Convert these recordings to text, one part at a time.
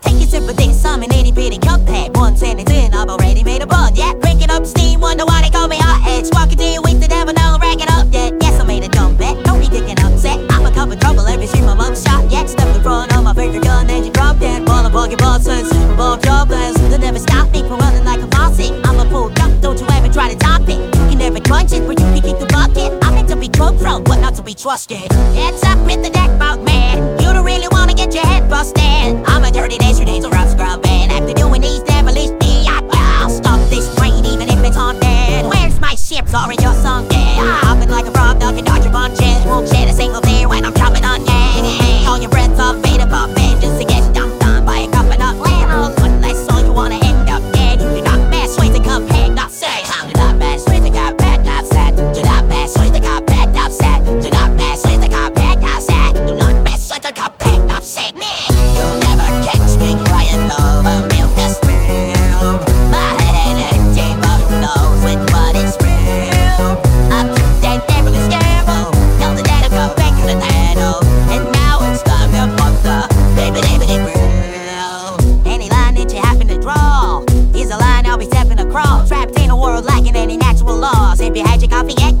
Take a sip of this, I'm an itty bitty cupcake. once and ten, I've already made a bud, yeah. could be trusted. Heads up with the deck bug man. You don't really wanna get your head busted. I'm a dirty dancer, dancer, rough scrub, man. after doing these devilish deeds, I'll stop this train even if it's on. Where's my ship? Sorry, you're sunk. Yeah, I've been like a frog, ducking, dodging punches. Won't shed a single thing. world lacking any natural laws. If you had your coffee at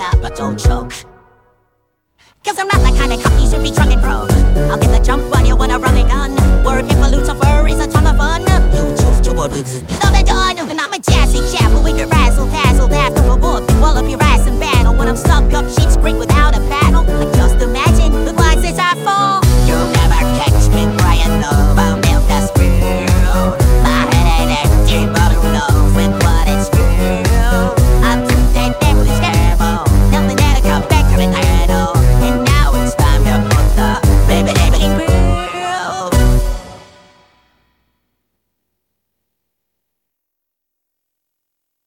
up, but don't choke. Cause I'm not the kind of cop you should be drunk and bro. I'll get the jump while you wanna run